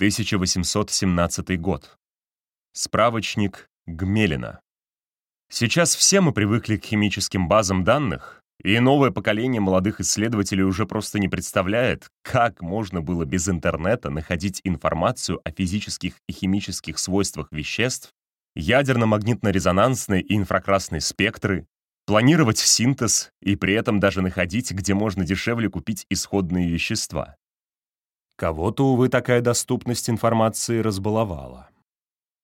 1817 год. Справочник Гмелина. Сейчас все мы привыкли к химическим базам данных, и новое поколение молодых исследователей уже просто не представляет, как можно было без интернета находить информацию о физических и химических свойствах веществ, ядерно-магнитно-резонансные и инфракрасные спектры, планировать синтез и при этом даже находить, где можно дешевле купить исходные вещества. Кого-то, увы, такая доступность информации разбаловала.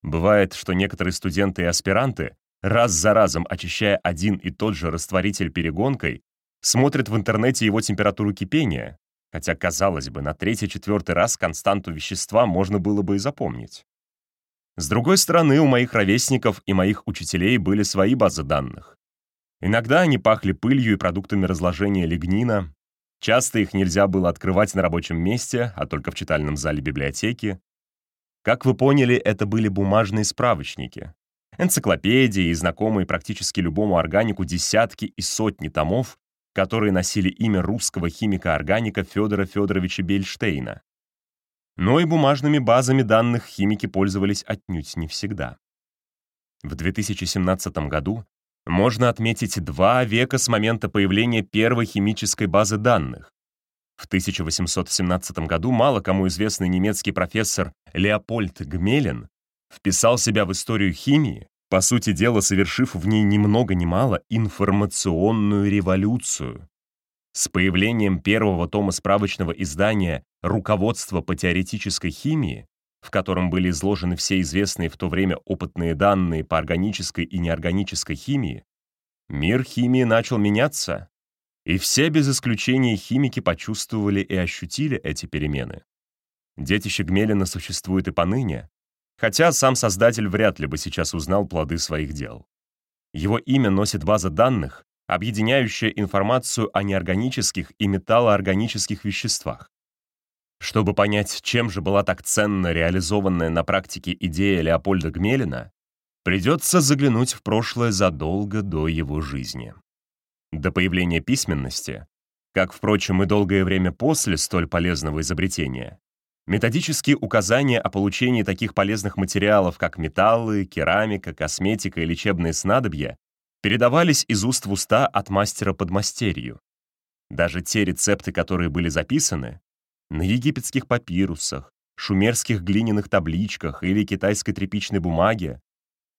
Бывает, что некоторые студенты и аспиранты, раз за разом очищая один и тот же растворитель перегонкой, смотрят в интернете его температуру кипения, хотя, казалось бы, на третий-четвертый раз константу вещества можно было бы и запомнить. С другой стороны, у моих ровесников и моих учителей были свои базы данных. Иногда они пахли пылью и продуктами разложения лигнина, Часто их нельзя было открывать на рабочем месте, а только в читальном зале библиотеки. Как вы поняли, это были бумажные справочники. Энциклопедии и знакомые практически любому органику десятки и сотни томов, которые носили имя русского химика-органика Федора Федоровича Бельштейна. Но и бумажными базами данных химики пользовались отнюдь не всегда. В 2017 году можно отметить два века с момента появления первой химической базы данных. В 1817 году мало кому известный немецкий профессор Леопольд Гмелин вписал себя в историю химии, по сути дела совершив в ней ни много ни мало информационную революцию. С появлением первого тома справочного издания «Руководство по теоретической химии» в котором были изложены все известные в то время опытные данные по органической и неорганической химии, мир химии начал меняться, и все без исключения химики почувствовали и ощутили эти перемены. Детище Гмелина существует и поныне, хотя сам создатель вряд ли бы сейчас узнал плоды своих дел. Его имя носит база данных, объединяющая информацию о неорганических и металлоорганических веществах. Чтобы понять, чем же была так ценно реализованная на практике идея Леопольда Гмелина, придется заглянуть в прошлое задолго до его жизни. До появления письменности, как, впрочем, и долгое время после столь полезного изобретения, методические указания о получении таких полезных материалов, как металлы, керамика, косметика и лечебные снадобья, передавались из уст в уста от мастера под мастерью. Даже те рецепты, которые были записаны, на египетских папирусах, шумерских глиняных табличках или китайской тряпичной бумаге,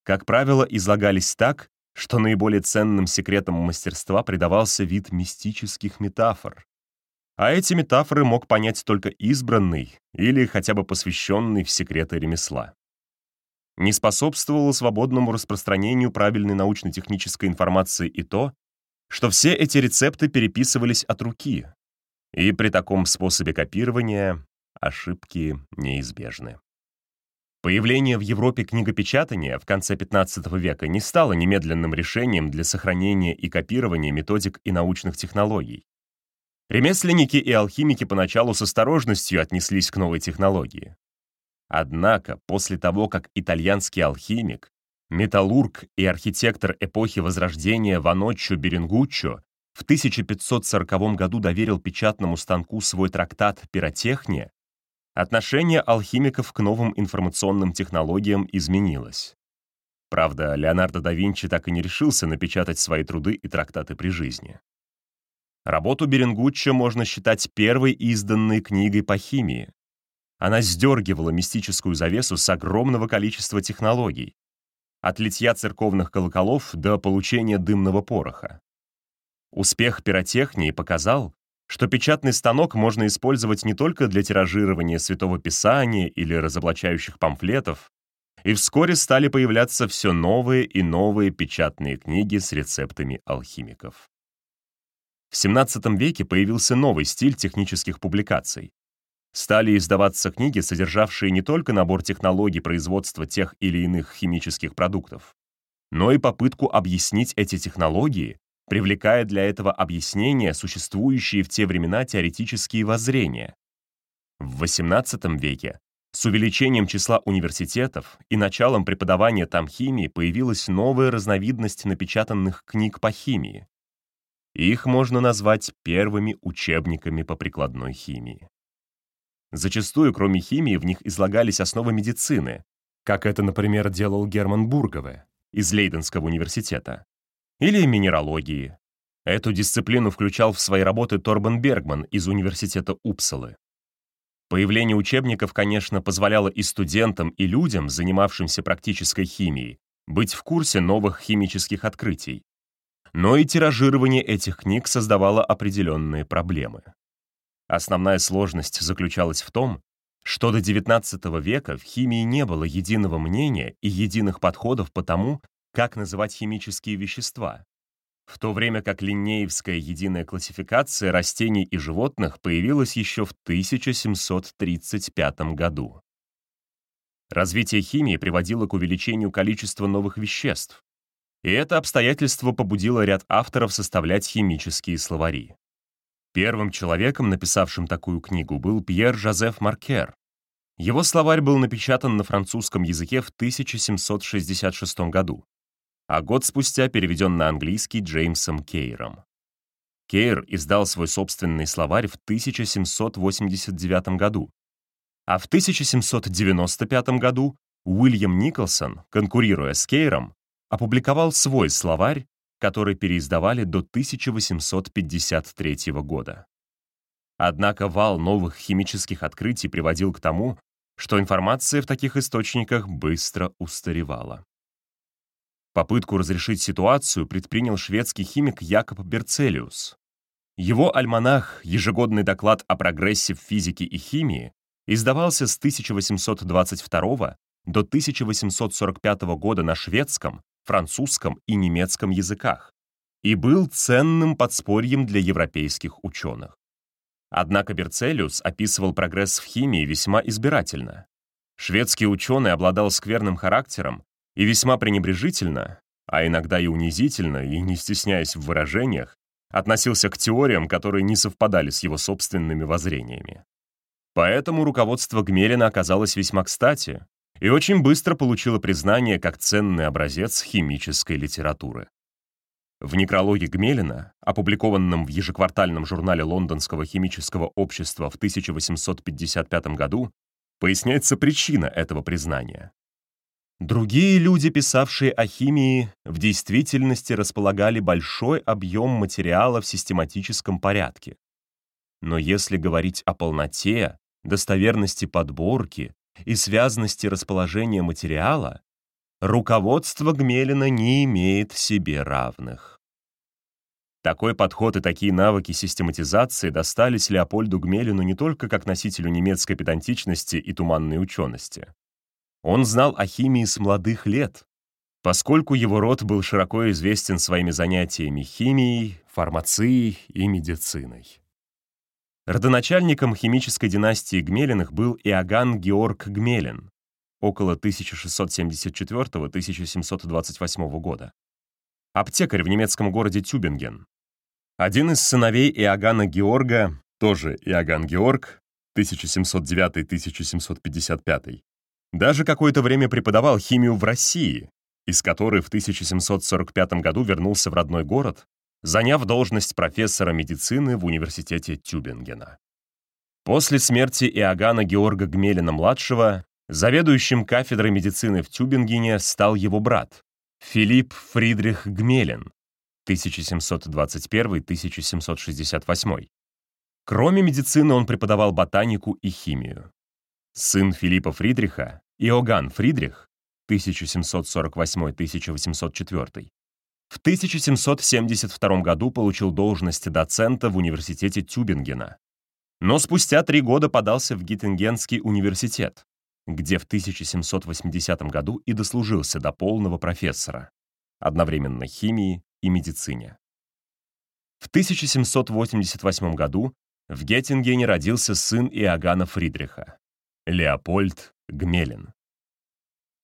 как правило, излагались так, что наиболее ценным секретом мастерства придавался вид мистических метафор. А эти метафоры мог понять только избранный или хотя бы посвященный в секреты ремесла. Не способствовало свободному распространению правильной научно-технической информации и то, что все эти рецепты переписывались от руки, и при таком способе копирования ошибки неизбежны. Появление в Европе книгопечатания в конце XV века не стало немедленным решением для сохранения и копирования методик и научных технологий. Ремесленники и алхимики поначалу с осторожностью отнеслись к новой технологии. Однако, после того, как итальянский алхимик, металлург и архитектор эпохи Возрождения Ваноччо Берингуччо в 1540 году доверил печатному станку свой трактат «Пиротехния», отношение алхимиков к новым информационным технологиям изменилось. Правда, Леонардо да Винчи так и не решился напечатать свои труды и трактаты при жизни. Работу Беренгуччо можно считать первой изданной книгой по химии. Она сдергивала мистическую завесу с огромного количества технологий, от литья церковных колоколов до получения дымного пороха. Успех пиротехнии показал, что печатный станок можно использовать не только для тиражирования Святого Писания или разоблачающих памфлетов, и вскоре стали появляться все новые и новые печатные книги с рецептами алхимиков. В XVII веке появился новый стиль технических публикаций. Стали издаваться книги, содержавшие не только набор технологий производства тех или иных химических продуктов, но и попытку объяснить эти технологии привлекая для этого объяснения существующие в те времена теоретические воззрения. В XVIII веке с увеличением числа университетов и началом преподавания там химии появилась новая разновидность напечатанных книг по химии. Их можно назвать первыми учебниками по прикладной химии. Зачастую, кроме химии, в них излагались основы медицины, как это, например, делал Герман Бургове из Лейденского университета, или минералогии. Эту дисциплину включал в свои работы Торбен Бергман из Университета Упсалы. Появление учебников, конечно, позволяло и студентам, и людям, занимавшимся практической химией, быть в курсе новых химических открытий. Но и тиражирование этих книг создавало определенные проблемы. Основная сложность заключалась в том, что до XIX века в химии не было единого мнения и единых подходов по тому, как называть химические вещества, в то время как линнеевская единая классификация растений и животных появилась еще в 1735 году. Развитие химии приводило к увеличению количества новых веществ, и это обстоятельство побудило ряд авторов составлять химические словари. Первым человеком, написавшим такую книгу, был Пьер Жозеф Маркер. Его словарь был напечатан на французском языке в 1766 году, а год спустя переведен на английский Джеймсом Кейром. Кейр издал свой собственный словарь в 1789 году, а в 1795 году Уильям Николсон, конкурируя с Кейром, опубликовал свой словарь который переиздавали до 1853 года. Однако вал новых химических открытий приводил к тому, что информация в таких источниках быстро устаревала. Попытку разрешить ситуацию предпринял шведский химик Якоб Берцелиус. Его альманах «Ежегодный доклад о прогрессе в физике и химии» издавался с 1822 до 1845 года на шведском, французском и немецком языках и был ценным подспорьем для европейских ученых. Однако Берцелиус описывал прогресс в химии весьма избирательно. Шведский ученый обладал скверным характером и весьма пренебрежительно, а иногда и унизительно, и не стесняясь в выражениях, относился к теориям, которые не совпадали с его собственными воззрениями. Поэтому руководство Гмелина оказалось весьма кстати, и очень быстро получила признание как ценный образец химической литературы. В некрологе Гмелина, опубликованном в ежеквартальном журнале Лондонского химического общества в 1855 году, поясняется причина этого признания. Другие люди, писавшие о химии, в действительности располагали большой объем материала в систематическом порядке. Но если говорить о полноте, достоверности подборки, и связности расположения материала, руководство Гмелина не имеет себе равных. Такой подход и такие навыки систематизации достались Леопольду Гмелину не только как носителю немецкой педантичности и туманной учености. Он знал о химии с молодых лет, поскольку его род был широко известен своими занятиями химией, фармацией и медициной. Родоначальником химической династии Гмелиных был Иоганн Георг Гмелин около 1674-1728 года. Аптекарь в немецком городе Тюбинген. Один из сыновей Иоганна Георга, тоже Иоганн Георг, 1709-1755, даже какое-то время преподавал химию в России, из которой в 1745 году вернулся в родной город заняв должность профессора медицины в университете Тюбингена. После смерти Иоганна Георга Гмелина-младшего заведующим кафедрой медицины в Тюбингене стал его брат Филипп Фридрих Гмелин 1721-1768. Кроме медицины он преподавал ботанику и химию. Сын Филиппа Фридриха, Иоганн Фридрих 1748-1804, в 1772 году получил должность доцента в университете Тюбингена. Но спустя три года подался в Гиттингенский университет, где в 1780 году и дослужился до полного профессора, одновременно химии и медицине. В 1788 году в Геттингене родился сын Иоганна Фридриха, Леопольд Гмелин.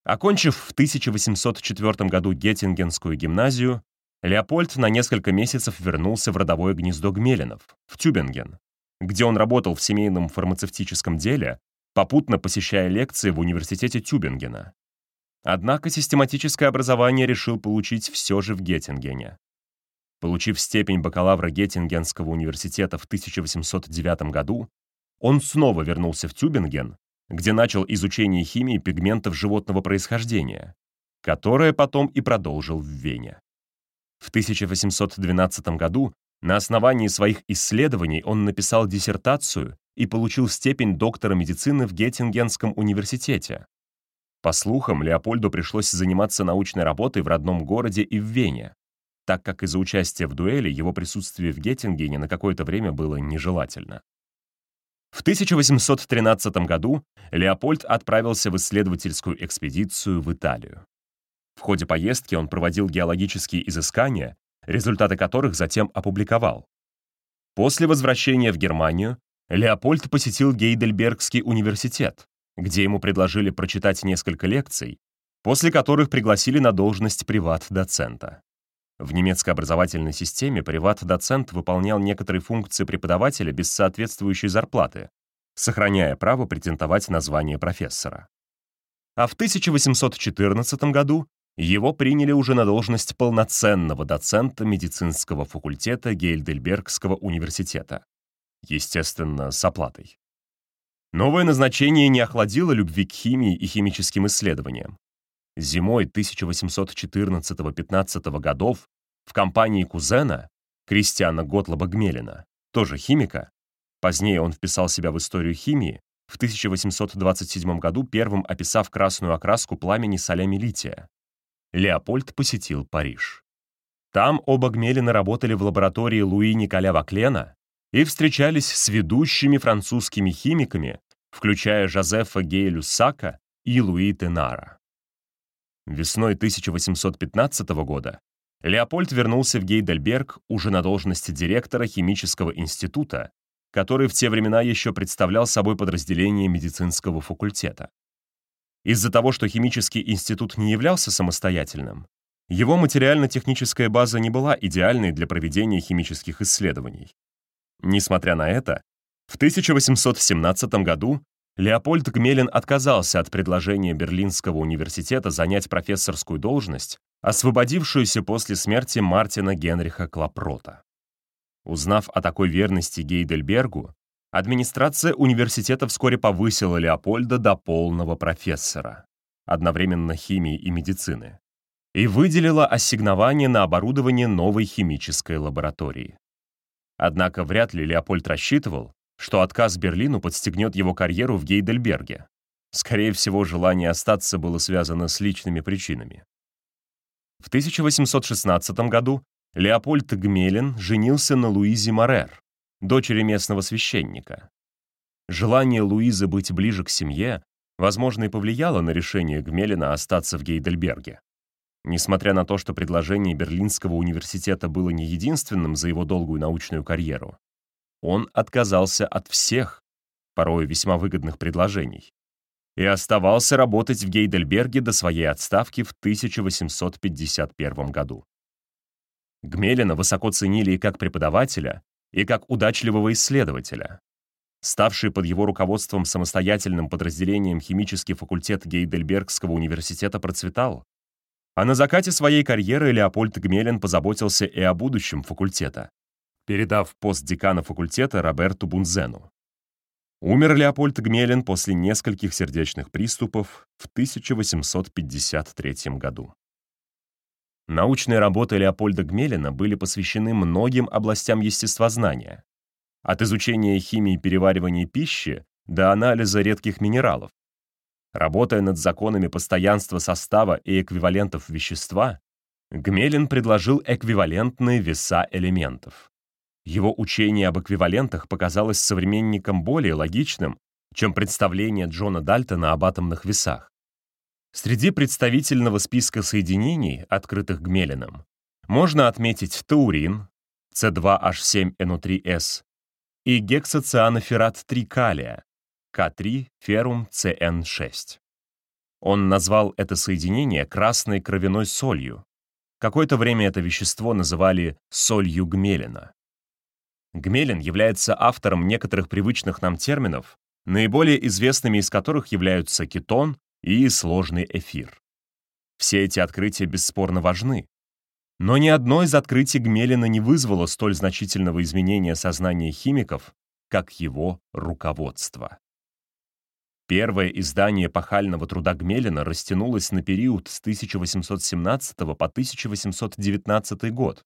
Окончив в 1804 году Геттингенскую гимназию, Леопольд на несколько месяцев вернулся в родовое гнездо Гмелинов, в Тюбинген, где он работал в семейном фармацевтическом деле, попутно посещая лекции в университете Тюбингена. Однако систематическое образование решил получить все же в Геттингене. Получив степень бакалавра Геттингенского университета в 1809 году, он снова вернулся в Тюбинген, где начал изучение химии пигментов животного происхождения, которое потом и продолжил в Вене. В 1812 году на основании своих исследований он написал диссертацию и получил степень доктора медицины в Геттингенском университете. По слухам, Леопольду пришлось заниматься научной работой в родном городе и в Вене, так как из-за участия в дуэли его присутствие в Геттингене на какое-то время было нежелательно. В 1813 году Леопольд отправился в исследовательскую экспедицию в Италию. В ходе поездки он проводил геологические изыскания, результаты которых затем опубликовал. После возвращения в Германию Леопольд посетил Гейдельбергский университет, где ему предложили прочитать несколько лекций, после которых пригласили на должность приват-доцента. В немецкой образовательной системе приват-доцент выполнял некоторые функции преподавателя без соответствующей зарплаты, сохраняя право претендовать на звание профессора. А в 1814 году его приняли уже на должность полноценного доцента медицинского факультета Гейдельбергского университета. Естественно, с оплатой. Новое назначение не охладило любви к химии и химическим исследованиям. Зимой 1814-15 годов в компании кузена, Кристиана Готлоба Гмелина, тоже химика, позднее он вписал себя в историю химии, в 1827 году первым описав красную окраску пламени солями лития, Леопольд посетил Париж. Там оба Гмелина работали в лаборатории Луи Николя Ваклена и встречались с ведущими французскими химиками, включая Жозефа Гея Люссака и Луи Тенара. Весной 1815 года Леопольд вернулся в Гейдельберг уже на должности директора химического института, который в те времена еще представлял собой подразделение медицинского факультета. Из-за того, что химический институт не являлся самостоятельным, его материально-техническая база не была идеальной для проведения химических исследований. Несмотря на это, в 1817 году Леопольд Гмелин отказался от предложения Берлинского университета занять профессорскую должность освободившуюся после смерти Мартина Генриха Клапрота. Узнав о такой верности Гейдельбергу, администрация университета вскоре повысила Леопольда до полного профессора, одновременно химии и медицины, и выделила ассигнование на оборудование новой химической лаборатории. Однако вряд ли Леопольд рассчитывал, что отказ Берлину подстегнет его карьеру в Гейдельберге. Скорее всего, желание остаться было связано с личными причинами. В 1816 году Леопольд Гмелин женился на Луизе Морер, дочери местного священника. Желание Луизы быть ближе к семье, возможно, и повлияло на решение Гмелина остаться в Гейдельберге. Несмотря на то, что предложение Берлинского университета было не единственным за его долгую научную карьеру, он отказался от всех, порой весьма выгодных предложений и оставался работать в Гейдельберге до своей отставки в 1851 году. Гмелина высоко ценили и как преподавателя, и как удачливого исследователя. Ставший под его руководством самостоятельным подразделением химический факультет Гейдельбергского университета процветал, а на закате своей карьеры Леопольд Гмелин позаботился и о будущем факультета, передав пост декана факультета Роберту Бунзену. Умер Леопольд Гмелин после нескольких сердечных приступов в 1853 году. Научные работы Леопольда Гмелина были посвящены многим областям естествознания, от изучения химии переваривания пищи до анализа редких минералов. Работая над законами постоянства состава и эквивалентов вещества, Гмелин предложил эквивалентные веса элементов. Его учение об эквивалентах показалось современникам более логичным, чем представление Джона Дальтона об атомных весах. Среди представительного списка соединений, открытых Гмелиным, можно отметить таурин, C2H7NO3S, и гексоцианоферрат 3 калия, К3 феррум CN6. Он назвал это соединение красной кровяной солью. Какое-то время это вещество называли солью Гмелина. Гмелин является автором некоторых привычных нам терминов, наиболее известными из которых являются кетон и сложный эфир. Все эти открытия бесспорно важны. Но ни одно из открытий Гмелина не вызвало столь значительного изменения сознания химиков, как его руководство. Первое издание пахального труда Гмелина растянулось на период с 1817 по 1819 год.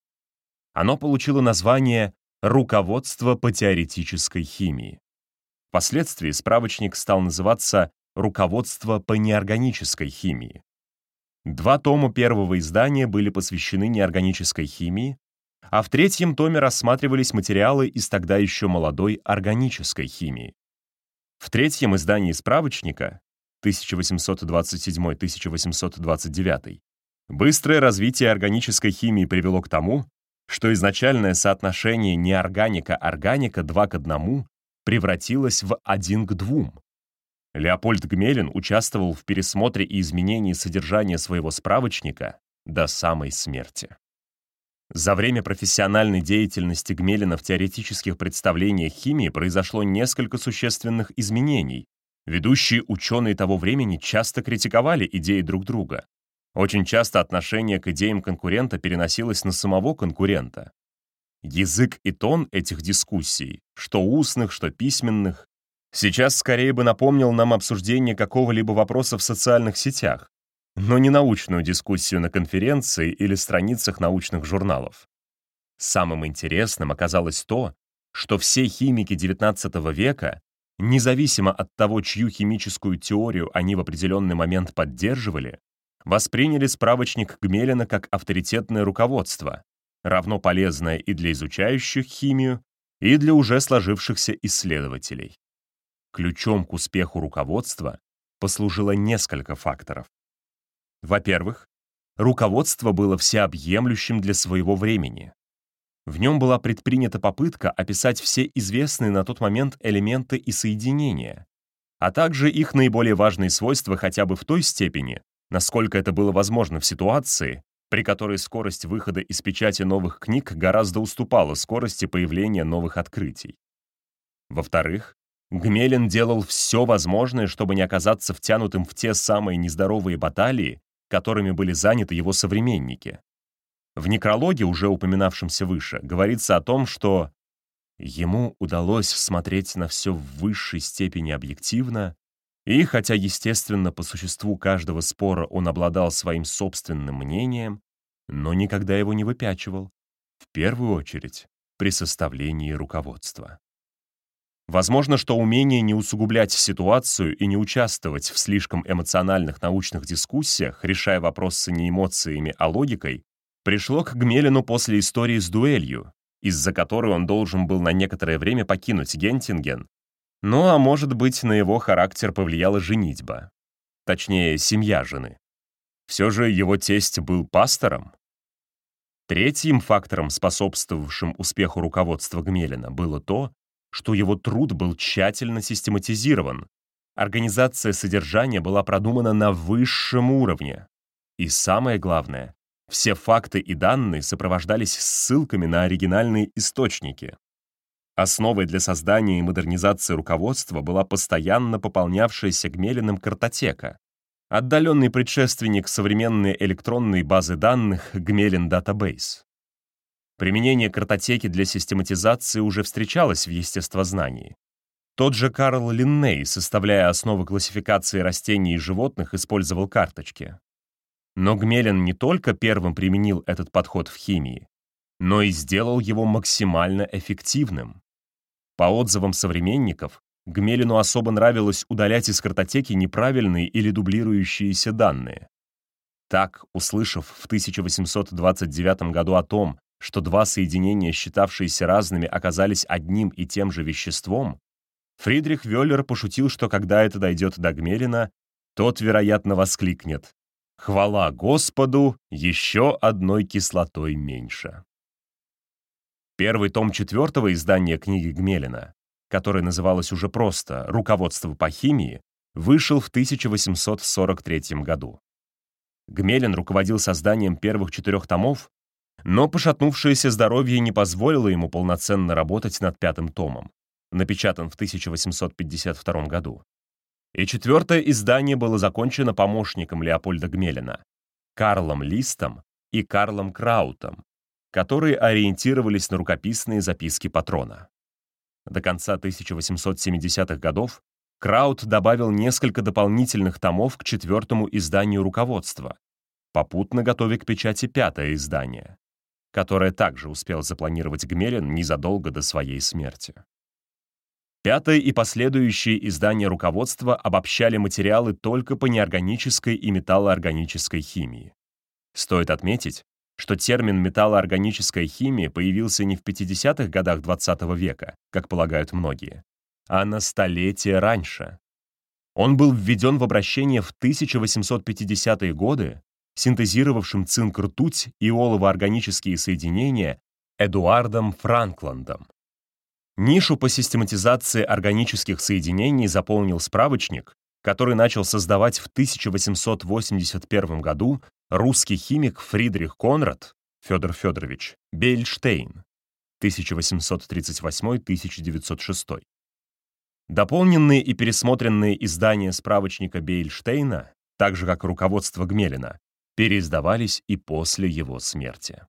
Оно получило название «Руководство по теоретической химии». Впоследствии справочник стал называться «Руководство по неорганической химии». Два тома первого издания были посвящены неорганической химии, а в третьем томе рассматривались материалы из тогда еще молодой органической химии. В третьем издании справочника 1827-1829 быстрое развитие органической химии привело к тому, что изначальное соотношение неорганика-органика 2 к 1 превратилось в 1 к 2. Леопольд Гмелин участвовал в пересмотре и изменении содержания своего справочника до самой смерти. За время профессиональной деятельности Гмелина в теоретических представлениях химии произошло несколько существенных изменений. Ведущие ученые того времени часто критиковали идеи друг друга. Очень часто отношение к идеям конкурента переносилось на самого конкурента. Язык и тон этих дискуссий, что устных, что письменных, сейчас скорее бы напомнил нам обсуждение какого-либо вопроса в социальных сетях, но не научную дискуссию на конференции или страницах научных журналов. Самым интересным оказалось то, что все химики XIX века, независимо от того, чью химическую теорию они в определенный момент поддерживали, восприняли справочник Гмелина как авторитетное руководство, равно полезное и для изучающих химию, и для уже сложившихся исследователей. Ключом к успеху руководства послужило несколько факторов. Во-первых, руководство было всеобъемлющим для своего времени. В нем была предпринята попытка описать все известные на тот момент элементы и соединения, а также их наиболее важные свойства хотя бы в той степени, насколько это было возможно в ситуации, при которой скорость выхода из печати новых книг гораздо уступала скорости появления новых открытий. Во-вторых, Гмелин делал все возможное, чтобы не оказаться втянутым в те самые нездоровые баталии, которыми были заняты его современники. В некрологе, уже упоминавшемся выше, говорится о том, что ему удалось смотреть на все в высшей степени объективно, и хотя, естественно, по существу каждого спора он обладал своим собственным мнением, но никогда его не выпячивал, в первую очередь при составлении руководства. Возможно, что умение не усугублять ситуацию и не участвовать в слишком эмоциональных научных дискуссиях, решая вопросы не эмоциями, а логикой, пришло к Гмелину после истории с дуэлью, из-за которой он должен был на некоторое время покинуть Гентинген. Ну а может быть, на его характер повлияла женитьба. Точнее, семья жены. Все же его тесть был пастором. Третьим фактором, способствовавшим успеху руководства Гмелина, было то, что его труд был тщательно систематизирован. Организация содержания была продумана на высшем уровне. И самое главное, все факты и данные сопровождались ссылками на оригинальные источники. Основой для создания и модернизации руководства была постоянно пополнявшаяся Гмелиным картотека, отдаленный предшественник современной электронной базы данных Гмелин Database. Применение картотеки для систематизации уже встречалось в естествознании. Тот же Карл Линней, составляя основы классификации растений и животных, использовал карточки. Но Гмелин не только первым применил этот подход в химии, но и сделал его максимально эффективным. По отзывам современников, Гмелину особо нравилось удалять из картотеки неправильные или дублирующиеся данные. Так, услышав в 1829 году о том, что два соединения, считавшиеся разными, оказались одним и тем же веществом, Фридрих Вёллер пошутил, что когда это дойдет до Гмелина, тот, вероятно, воскликнет «Хвала Господу, еще одной кислотой меньше». Первый том четвертого издания книги Гмелина, который называлось уже просто «Руководство по химии», вышел в 1843 году. Гмелин руководил созданием первых четырех томов, но пошатнувшееся здоровье не позволило ему полноценно работать над пятым томом, напечатан в 1852 году. И четвертое издание было закончено помощником Леопольда Гмелина, Карлом Листом и Карлом Краутом, которые ориентировались на рукописные записки патрона. до конца 1870-х годов Краут добавил несколько дополнительных томов к четвертому изданию руководства, попутно готовя к печати пятое издание, которое также успел запланировать Гмелин незадолго до своей смерти. Пятое и последующие издания руководства обобщали материалы только по неорганической и металлоорганической химии. Стоит отметить, что термин металлоорганическая химия появился не в 50-х годах XX века, как полагают многие, а на столетие раньше. Он был введен в обращение в 1850-е годы синтезировавшим цинк-ртуть и олово-органические соединения Эдуардом Франкландом. Нишу по систематизации органических соединений заполнил справочник, который начал создавать в 1881 году русский химик Фридрих Конрад Федор Федорович Бейльштейн 1838-1906. Дополненные и пересмотренные издания справочника Бейльштейна, так же как руководство Гмелина, переиздавались и после его смерти.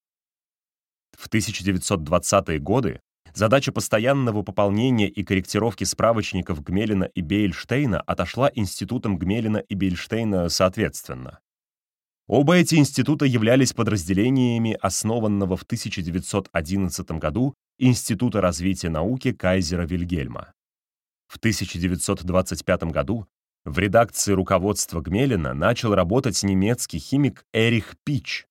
В 1920-е годы задача постоянного пополнения и корректировки справочников Гмелина и Бейльштейна отошла институтам Гмелина и Бейльштейна соответственно. Оба эти института являлись подразделениями основанного в 1911 году Института развития науки Кайзера Вильгельма. В 1925 году в редакции руководства Гмелина начал работать немецкий химик Эрих Пич.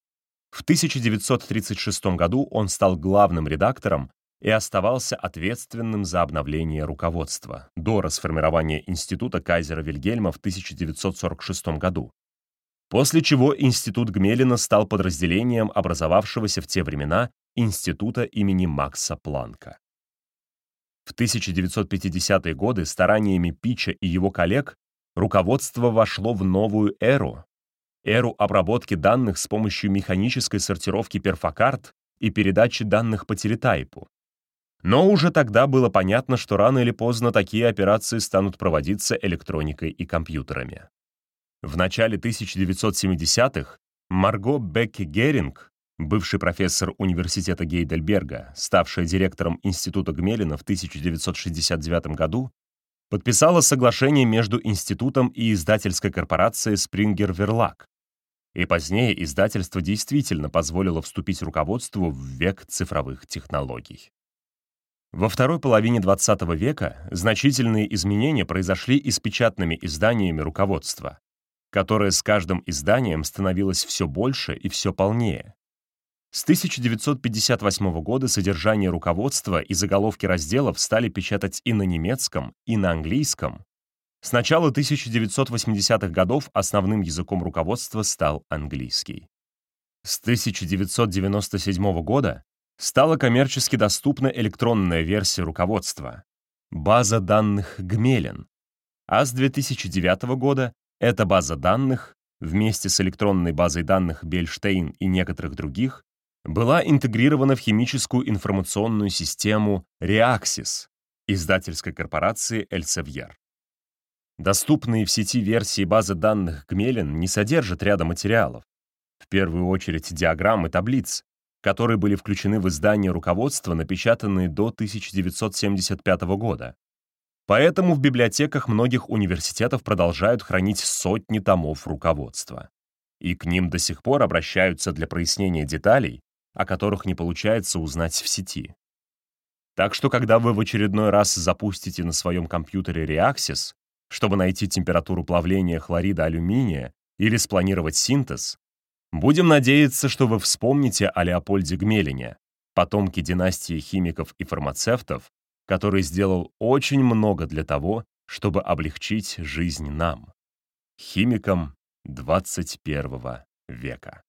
В 1936 году он стал главным редактором и оставался ответственным за обновление руководства до расформирования Института Кайзера Вильгельма в 1946 году. После чего Институт Гмелина стал подразделением образовавшегося в те времена Института имени Макса Планка. В 1950-е годы стараниями Пича и его коллег руководство вошло в новую эру, эру обработки данных с помощью механической сортировки перфокарт и передачи данных по телетайпу. Но уже тогда было понятно, что рано или поздно такие операции станут проводиться электроникой и компьютерами. В начале 1970-х Марго Бекке-Геринг, бывший профессор университета Гейдельберга, ставшая директором Института Гмелина в 1969 году, подписала соглашение между институтом и издательской корпорацией Springer Verlag. И позднее издательство действительно позволило вступить руководству в век цифровых технологий. Во второй половине XX века значительные изменения произошли и с печатными изданиями руководства, которое с каждым изданием становилось все больше и все полнее. С 1958 года содержание руководства и заголовки разделов стали печатать и на немецком, и на английском. С начала 1980-х годов основным языком руководства стал английский. С 1997 года стала коммерчески доступна электронная версия руководства — база данных Гмелин, а с 2009 года эта база данных вместе с электронной базой данных Бельштейн и некоторых других была интегрирована в химическую информационную систему Reaxys издательской корпорации Elsevier. Доступные в сети версии базы данных Гмелин не содержат ряда материалов, в первую очередь диаграмм и таблиц, которые были включены в издание руководства, напечатанные до 1975 года. Поэтому в библиотеках многих университетов продолжают хранить сотни томов руководства. И к ним до сих пор обращаются для прояснения деталей, о которых не получается узнать в сети. Так что, когда вы в очередной раз запустите на своем компьютере Reaxys, чтобы найти температуру плавления хлорида алюминия или спланировать синтез, будем надеяться, что вы вспомните о Леопольде Гмелине, потомке династии химиков и фармацевтов, который сделал очень много для того, чтобы облегчить жизнь нам, химикам 21 века.